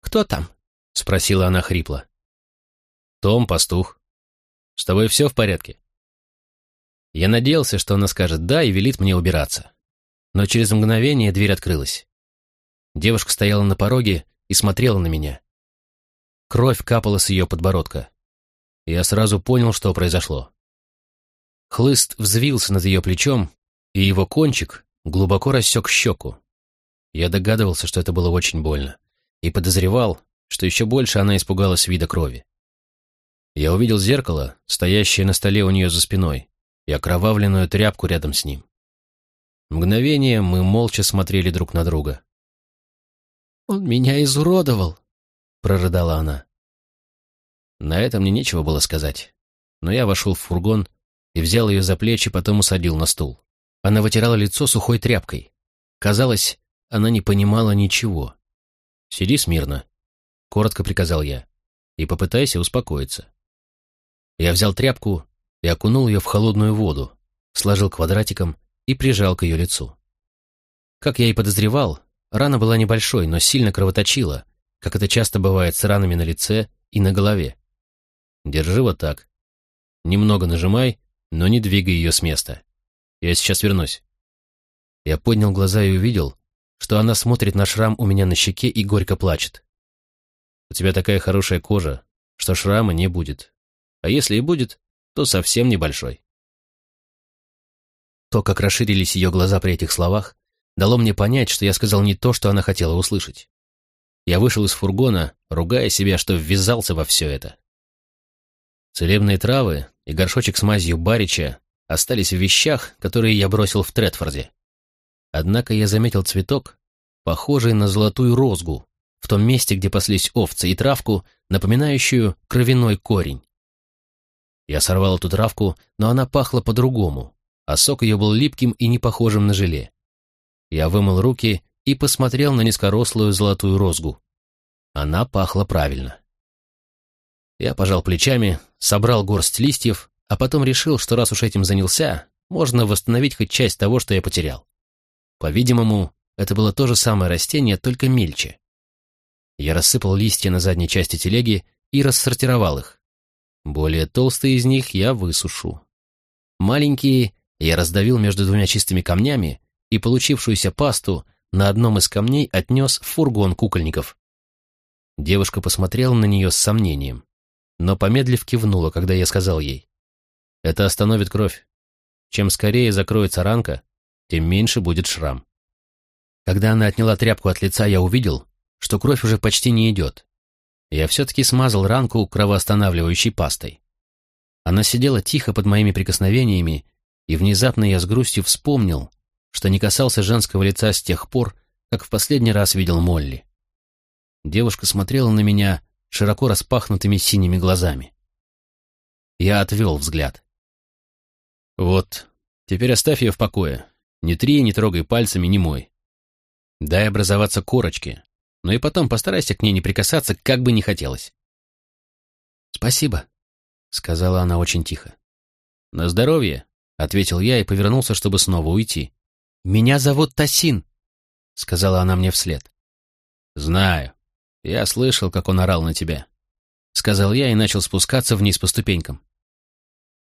«Кто там?» — спросила она хрипло. «Том, пастух. С тобой все в порядке?» Я надеялся, что она скажет «да» и велит мне убираться. Но через мгновение дверь открылась. Девушка стояла на пороге и смотрела на меня. Кровь капала с ее подбородка. Я сразу понял, что произошло. Хлыст взвился над ее плечом, и его кончик глубоко рассек щеку. Я догадывался, что это было очень больно, и подозревал, что еще больше она испугалась вида крови. Я увидел зеркало, стоящее на столе у нее за спиной, и окровавленную тряпку рядом с ним. Мгновение мы молча смотрели друг на друга. «Он меня изуродовал!» — прорыдала она. На это мне нечего было сказать. Но я вошел в фургон и взял ее за плечи, потом усадил на стул. Она вытирала лицо сухой тряпкой. Казалось, она не понимала ничего. «Сиди смирно», — коротко приказал я, — «и попытайся успокоиться». Я взял тряпку и окунул ее в холодную воду, сложил квадратиком и прижал к ее лицу. Как я и подозревал, рана была небольшой, но сильно кровоточила, как это часто бывает с ранами на лице и на голове. Держи вот так. Немного нажимай, но не двигай ее с места. Я сейчас вернусь. Я поднял глаза и увидел, что она смотрит на шрам у меня на щеке и горько плачет. У тебя такая хорошая кожа, что шрама не будет. А если и будет, то совсем небольшой. То, как расширились ее глаза при этих словах, дало мне понять, что я сказал не то, что она хотела услышать. Я вышел из фургона, ругая себя, что ввязался во все это. Целебные травы и горшочек с мазью Барича остались в вещах, которые я бросил в Тредфорде. Однако я заметил цветок, похожий на золотую розгу, в том месте, где паслись овцы, и травку, напоминающую кровяной корень. Я сорвал эту травку, но она пахла по-другому, а сок ее был липким и не похожим на желе. Я вымыл руки и посмотрел на низкорослую золотую розгу. Она пахла правильно. Я пожал плечами, собрал горсть листьев, а потом решил, что раз уж этим занялся, можно восстановить хоть часть того, что я потерял. По-видимому, это было то же самое растение, только мельче. Я рассыпал листья на задней части телеги и рассортировал их. Более толстые из них я высушу. Маленькие я раздавил между двумя чистыми камнями и получившуюся пасту на одном из камней отнес в фургон кукольников. Девушка посмотрела на нее с сомнением, но помедлив кивнула, когда я сказал ей. «Это остановит кровь. Чем скорее закроется ранка, тем меньше будет шрам». Когда она отняла тряпку от лица, я увидел, что кровь уже почти не идет. Я все-таки смазал ранку кровоостанавливающей пастой. Она сидела тихо под моими прикосновениями, и внезапно я с грустью вспомнил, что не касался женского лица с тех пор, как в последний раз видел Молли. Девушка смотрела на меня широко распахнутыми синими глазами. Я отвел взгляд. «Вот, теперь оставь ее в покое. Не три, не трогай пальцами, не мой. Дай образоваться корочки, но и потом постарайся к ней не прикасаться, как бы ни хотелось». «Спасибо», — сказала она очень тихо. «На здоровье», — ответил я и повернулся, чтобы снова уйти. «Меня зовут Тасин», — сказала она мне вслед. «Знаю. Я слышал, как он орал на тебя», — сказал я и начал спускаться вниз по ступенькам.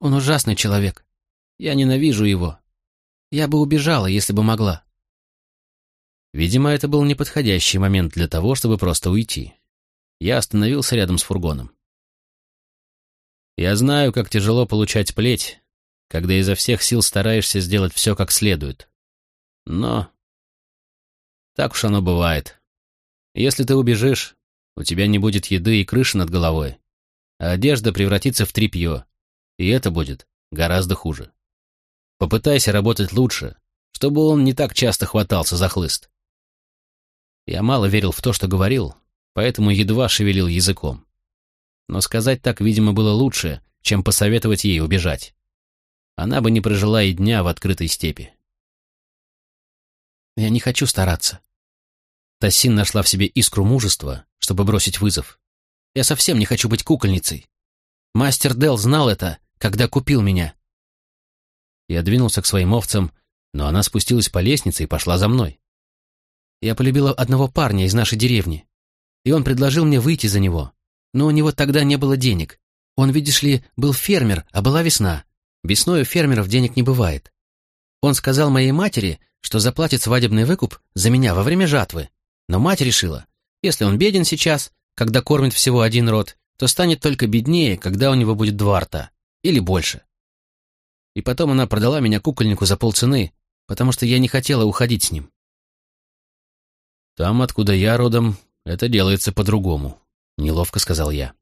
«Он ужасный человек. Я ненавижу его. Я бы убежала, если бы могла». Видимо, это был неподходящий момент для того, чтобы просто уйти. Я остановился рядом с фургоном. Я знаю, как тяжело получать плеть, когда изо всех сил стараешься сделать все как следует. Но так уж оно бывает. Если ты убежишь, у тебя не будет еды и крыши над головой, а одежда превратится в тряпье, и это будет гораздо хуже. Попытайся работать лучше, чтобы он не так часто хватался за хлыст. Я мало верил в то, что говорил, поэтому едва шевелил языком. Но сказать так, видимо, было лучше, чем посоветовать ей убежать. Она бы не прожила и дня в открытой степи. Я не хочу стараться. Тассин нашла в себе искру мужества, чтобы бросить вызов. Я совсем не хочу быть кукольницей. Мастер Дел знал это, когда купил меня. Я двинулся к своим овцам, но она спустилась по лестнице и пошла за мной. Я полюбила одного парня из нашей деревни, и он предложил мне выйти за него. Но у него тогда не было денег. Он, видишь ли, был фермер, а была весна. Весной у фермеров денег не бывает. Он сказал моей матери, что заплатит свадебный выкуп за меня во время жатвы. Но мать решила, если он беден сейчас, когда кормит всего один род, то станет только беднее, когда у него будет два рта. Или больше. И потом она продала меня кукольнику за полцены, потому что я не хотела уходить с ним. «Там, откуда я родом, это делается по-другому», — неловко сказал я.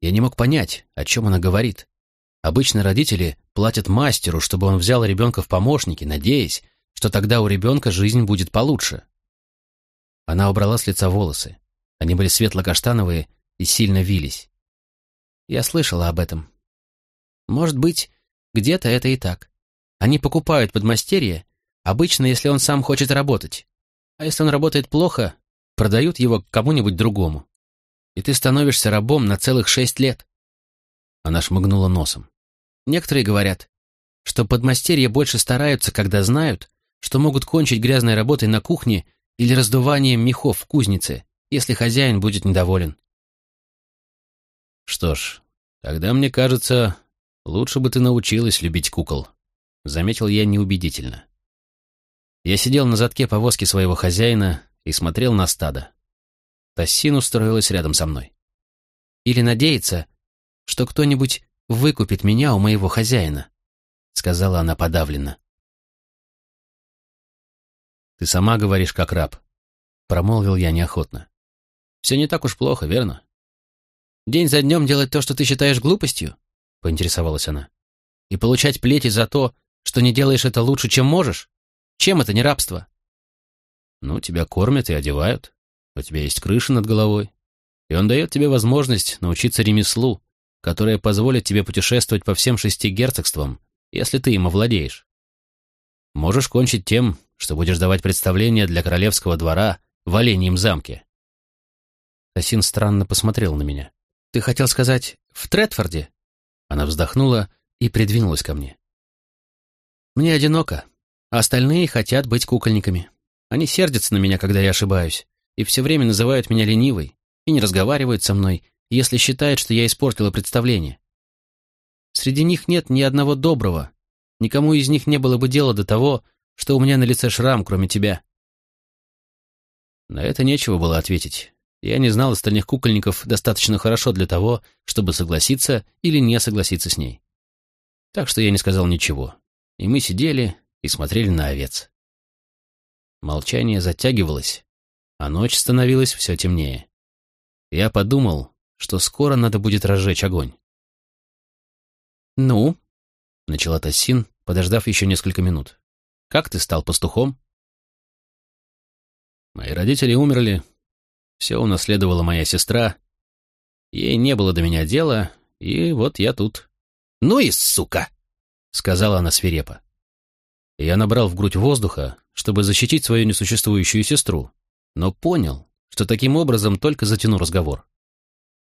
Я не мог понять, о чем она говорит. Обычно родители платят мастеру, чтобы он взял ребенка в помощники, надеясь, что тогда у ребенка жизнь будет получше. Она убрала с лица волосы. Они были светло-каштановые и сильно вились. Я слышала об этом. Может быть, где-то это и так. Они покупают подмастерье, обычно, если он сам хочет работать. А если он работает плохо, продают его кому-нибудь другому. И ты становишься рабом на целых шесть лет. Она шмыгнула носом. Некоторые говорят, что подмастерья больше стараются, когда знают, что могут кончить грязной работой на кухне или раздуванием мехов в кузнице, если хозяин будет недоволен. Что ж, тогда, мне кажется, лучше бы ты научилась любить кукол, заметил я неубедительно. Я сидел на задке повозки своего хозяина и смотрел на стадо. Тассин устроилась рядом со мной. Или надеется, что кто-нибудь выкупит меня у моего хозяина, сказала она подавленно. Ты сама говоришь как раб, промолвил я неохотно. Все не так уж плохо, верно? День за днем делать то, что ты считаешь глупостью? поинтересовалась она. И получать плети за то, что не делаешь это лучше, чем можешь? Чем это не рабство? Ну, тебя кормят и одевают. У тебя есть крыша над головой. И он дает тебе возможность научиться ремеслу, которое позволит тебе путешествовать по всем шести герцогствам, если ты им овладеешь. Можешь кончить тем, что будешь давать представления для королевского двора в Оленьем замке. Тасин странно посмотрел на меня. «Ты хотел сказать, в Третфорде?» Она вздохнула и придвинулась ко мне. «Мне одиноко, а остальные хотят быть кукольниками. Они сердятся на меня, когда я ошибаюсь, и все время называют меня ленивой, и не разговаривают со мной, если считают, что я испортила представление. Среди них нет ни одного доброго, никому из них не было бы дела до того, что у меня на лице шрам, кроме тебя». На это нечего было ответить. Я не знал остальных кукольников достаточно хорошо для того, чтобы согласиться или не согласиться с ней. Так что я не сказал ничего. И мы сидели, и смотрели на овец. Молчание затягивалось, а ночь становилась все темнее. Я подумал, что скоро надо будет разжечь огонь. «Ну?» — начала Тассин, подождав еще несколько минут. «Как ты стал пастухом?» «Мои родители умерли. Все унаследовала моя сестра. Ей не было до меня дела, и вот я тут». «Ну и сука!» — сказала она свирепо. Я набрал в грудь воздуха, чтобы защитить свою несуществующую сестру, но понял, что таким образом только затяну разговор.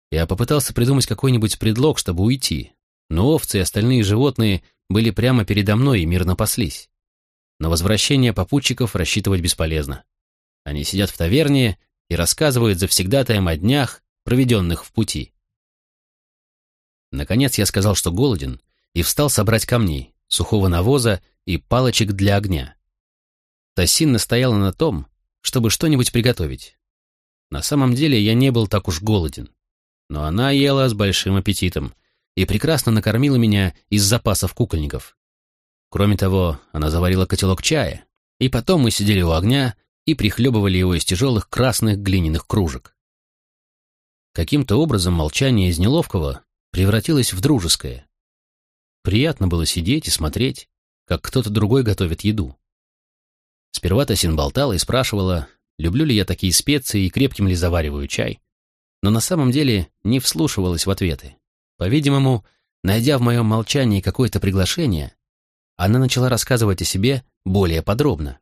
Я попытался придумать какой-нибудь предлог, чтобы уйти, но овцы и остальные животные были прямо передо мной и мирно паслись. На возвращение попутчиков рассчитывать бесполезно. Они сидят в таверне и рассказывают завсегдатаем о днях, проведенных в пути. Наконец я сказал, что голоден, и встал собрать камней, сухого навоза и палочек для огня. Тассин настояла на том, чтобы что-нибудь приготовить. На самом деле я не был так уж голоден, но она ела с большим аппетитом и прекрасно накормила меня из запасов кукольников. Кроме того, она заварила котелок чая, и потом мы сидели у огня и прихлебывали его из тяжелых красных глиняных кружек. Каким-то образом молчание из неловкого превратилось в дружеское. Приятно было сидеть и смотреть, как кто-то другой готовит еду. Сперва Тасин болтала и спрашивала, люблю ли я такие специи и крепким ли завариваю чай, но на самом деле не вслушивалась в ответы. По-видимому, найдя в моем молчании какое-то приглашение, она начала рассказывать о себе более подробно.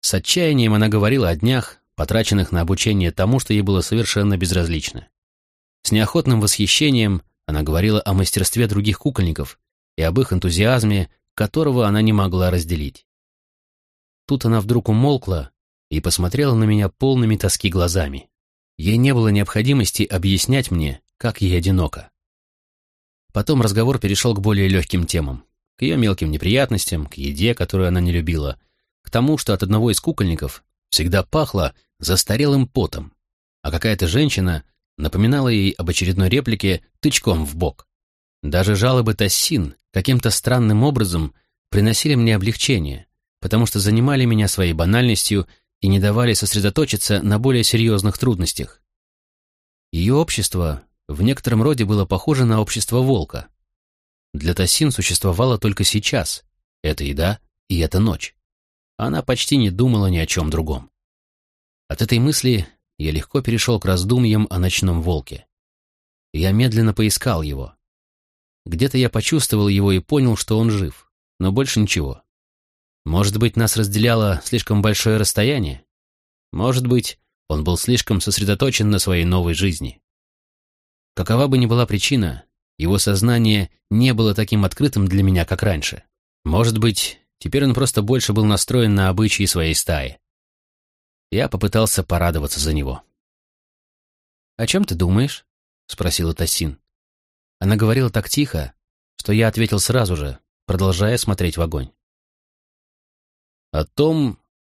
С отчаянием она говорила о днях, потраченных на обучение тому, что ей было совершенно безразлично. С неохотным восхищением она говорила о мастерстве других кукольников и об их энтузиазме, которого она не могла разделить. Тут она вдруг умолкла и посмотрела на меня полными тоски глазами. Ей не было необходимости объяснять мне, как ей одиноко. Потом разговор перешел к более легким темам, к ее мелким неприятностям, к еде, которую она не любила, к тому, что от одного из кукольников всегда пахло застарелым потом, а какая-то женщина напоминала ей об очередной реплике тычком в бок. Даже жалобы Тассин каким-то странным образом приносили мне облегчение, потому что занимали меня своей банальностью и не давали сосредоточиться на более серьезных трудностях. Ее общество в некотором роде было похоже на общество волка. Для Тассин существовало только сейчас, это еда и эта ночь. Она почти не думала ни о чем другом. От этой мысли я легко перешел к раздумьям о ночном волке. Я медленно поискал его. Где-то я почувствовал его и понял, что он жив, но больше ничего. Может быть, нас разделяло слишком большое расстояние? Может быть, он был слишком сосредоточен на своей новой жизни. Какова бы ни была причина, его сознание не было таким открытым для меня, как раньше. Может быть, теперь он просто больше был настроен на обычаи своей стаи. Я попытался порадоваться за него. «О чем ты думаешь?» — спросила Тассин. Она говорила так тихо, что я ответил сразу же, продолжая смотреть в огонь. О том,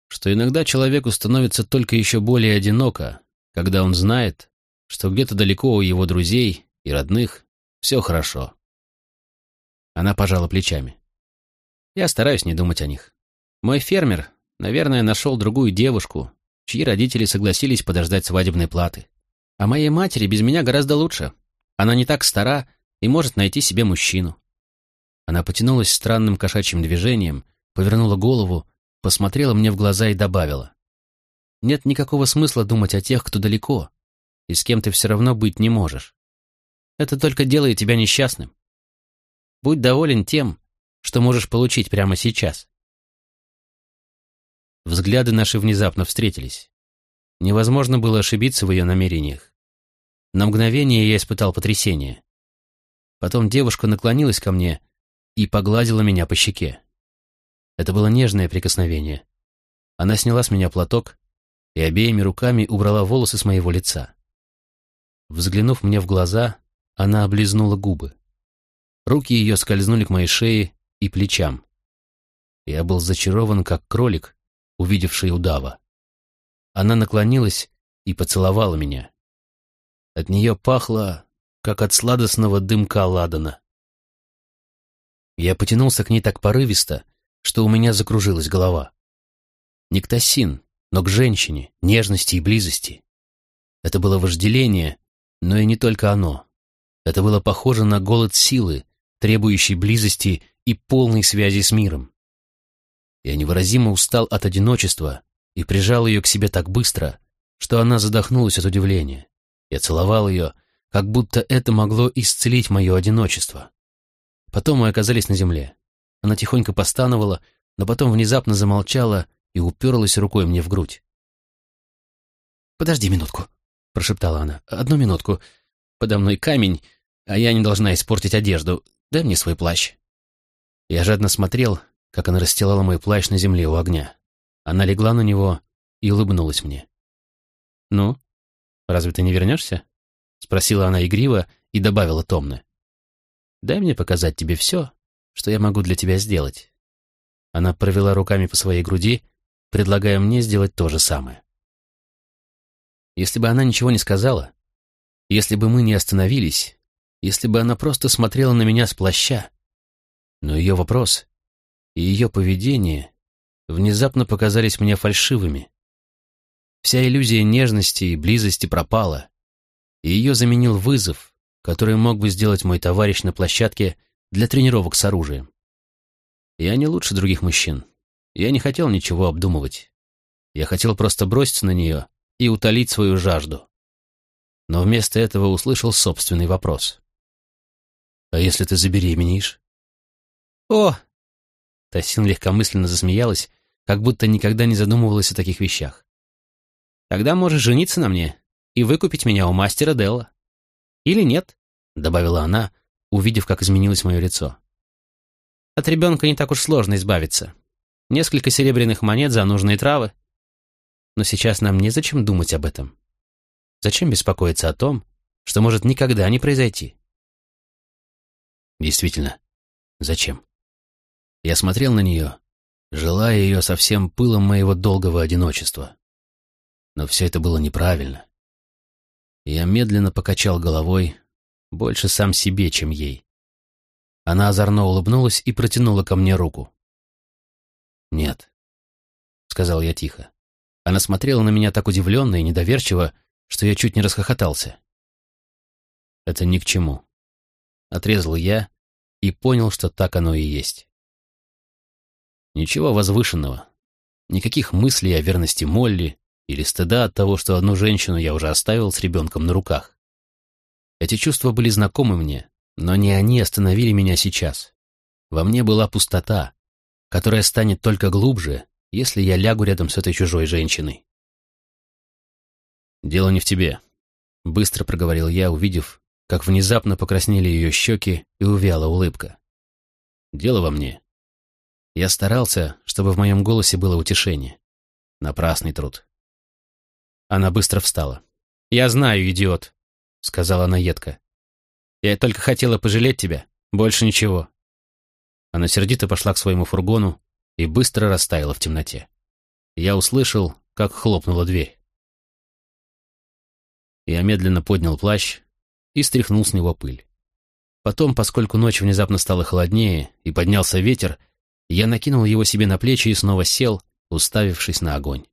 что иногда человеку становится только еще более одиноко, когда он знает, что где-то далеко у его друзей и родных все хорошо. Она пожала плечами. Я стараюсь не думать о них. Мой фермер, наверное, нашел другую девушку, чьи родители согласились подождать свадебной платы. А моей матери без меня гораздо лучше. Она не так стара и может найти себе мужчину. Она потянулась странным кошачьим движением, повернула голову посмотрела мне в глаза и добавила. «Нет никакого смысла думать о тех, кто далеко, и с кем ты все равно быть не можешь. Это только делает тебя несчастным. Будь доволен тем, что можешь получить прямо сейчас». Взгляды наши внезапно встретились. Невозможно было ошибиться в ее намерениях. На мгновение я испытал потрясение. Потом девушка наклонилась ко мне и погладила меня по щеке. Это было нежное прикосновение. Она сняла с меня платок и обеими руками убрала волосы с моего лица. Взглянув мне в глаза, она облизнула губы. Руки ее скользнули к моей шее и плечам. Я был зачарован, как кролик, увидевший удава. Она наклонилась и поцеловала меня. От нее пахло, как от сладостного дымка ладана. Я потянулся к ней так порывисто, что у меня закружилась голова. Не к Тассин, но к женщине, нежности и близости. Это было вожделение, но и не только оно. Это было похоже на голод силы, требующий близости и полной связи с миром. Я невыразимо устал от одиночества и прижал ее к себе так быстро, что она задохнулась от удивления. Я целовал ее, как будто это могло исцелить мое одиночество. Потом мы оказались на земле. Она тихонько постановала, но потом внезапно замолчала и уперлась рукой мне в грудь. «Подожди минутку», — прошептала она. «Одну минутку. Подо мной камень, а я не должна испортить одежду. Дай мне свой плащ». Я жадно смотрел, как она расстилала мой плащ на земле у огня. Она легла на него и улыбнулась мне. «Ну, разве ты не вернешься?» — спросила она игриво и добавила томно. «Дай мне показать тебе все, что я могу для тебя сделать?» Она провела руками по своей груди, предлагая мне сделать то же самое. Если бы она ничего не сказала, если бы мы не остановились, если бы она просто смотрела на меня с плаща, но ее вопрос и ее поведение внезапно показались мне фальшивыми. Вся иллюзия нежности и близости пропала, и ее заменил вызов, который мог бы сделать мой товарищ на площадке для тренировок с оружием. Я не лучше других мужчин. Я не хотел ничего обдумывать. Я хотел просто броситься на нее и утолить свою жажду. Но вместо этого услышал собственный вопрос. «А если ты забеременеешь?» «О!» Тассин легкомысленно засмеялась, как будто никогда не задумывалась о таких вещах. «Тогда можешь жениться на мне и выкупить меня у мастера Делла. Или нет?» — добавила она, увидев, как изменилось мое лицо. От ребенка не так уж сложно избавиться. Несколько серебряных монет за нужные травы. Но сейчас нам незачем думать об этом. Зачем беспокоиться о том, что может никогда не произойти? Действительно, зачем? Я смотрел на нее, желая ее со всем пылом моего долгого одиночества. Но все это было неправильно. Я медленно покачал головой, больше сам себе, чем ей. Она озорно улыбнулась и протянула ко мне руку. «Нет», — сказал я тихо. Она смотрела на меня так удивленно и недоверчиво, что я чуть не расхохотался. «Это ни к чему», — отрезал я и понял, что так оно и есть. Ничего возвышенного, никаких мыслей о верности Молли или стыда от того, что одну женщину я уже оставил с ребенком на руках. Эти чувства были знакомы мне, но не они остановили меня сейчас. Во мне была пустота, которая станет только глубже, если я лягу рядом с этой чужой женщиной. «Дело не в тебе», — быстро проговорил я, увидев, как внезапно покраснели ее щеки и увяла улыбка. «Дело во мне». Я старался, чтобы в моем голосе было утешение. Напрасный труд. Она быстро встала. «Я знаю, идиот», — сказала она едко. «Я только хотела пожалеть тебя, больше ничего». Она сердито пошла к своему фургону и быстро растаяла в темноте. Я услышал, как хлопнула дверь. Я медленно поднял плащ и стряхнул с него пыль. Потом, поскольку ночь внезапно стала холоднее и поднялся ветер, я накинул его себе на плечи и снова сел, уставившись на огонь.